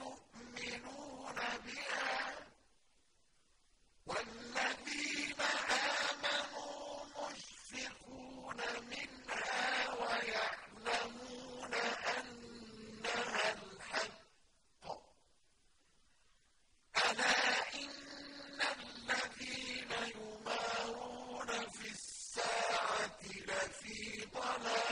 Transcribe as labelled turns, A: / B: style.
A: يؤمنون بها والذين آمنوا مشفقون منها ويعلمون أنها الحق. ألا إن الذين يمارون في الساعة لفي ضلال